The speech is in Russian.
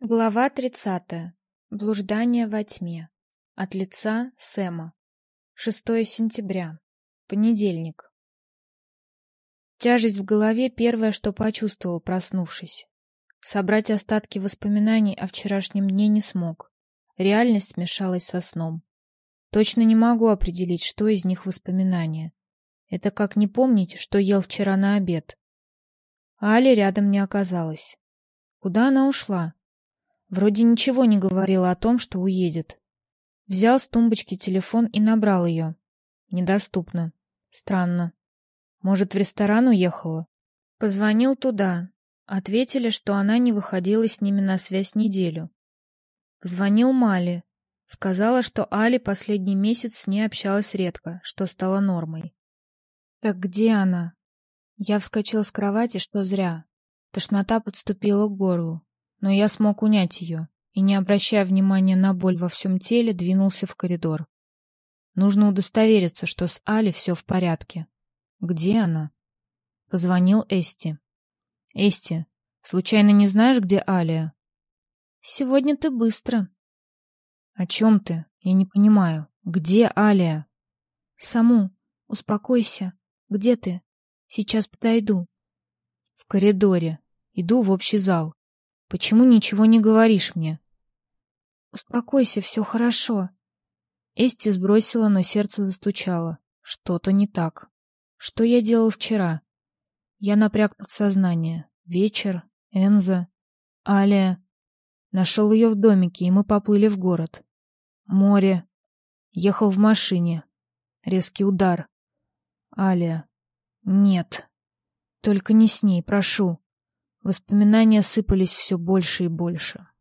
Глава 30. Блуждание во тьме. От лица Сэма. 6 сентября. Понедельник. Тяжесть в голове первое, что почувствовал, проснувшись. Собрать остатки воспоминаний о вчерашнем дне не смог. Реальность смешалась со сном. Точно не могу определить, что из них воспоминания. Это как не помнить, что ел вчера на обед. Али рядом не оказалось. Куда она ушла? Вроде ничего не говорила о том, что уедет. Взял с тумбочки телефон и набрал ее. Недоступно. Странно. Может, в ресторан уехала? Позвонил туда. Ответили, что она не выходила с ними на связь неделю. Позвонил Мали. Сказала, что Али последний месяц с ней общалась редко, что стало нормой. Так где она? Я вскочил с кровати, что зря. Тошнота подступила к горлу но я смог унять ее и, не обращая внимания на боль во всем теле, двинулся в коридор. Нужно удостовериться, что с Али все в порядке. Где она? Позвонил Эсти. Эсти, случайно не знаешь, где Алия? Сегодня ты быстро. О чем ты? Я не понимаю. Где Алия? Саму, успокойся. Где ты? Сейчас подойду. В коридоре. Иду в общий зал. Почему ничего не говоришь мне? Успокойся, все хорошо. Эсти сбросила, но сердце застучало. Что-то не так. Что я делал вчера? Я напряг подсознание. Вечер, Энза, Алия. Нашел ее в домике, и мы поплыли в город. Море. Ехал в машине. Резкий удар. Алия. Нет. Только не с ней, прошу. Воспоминания сыпались все больше и больше.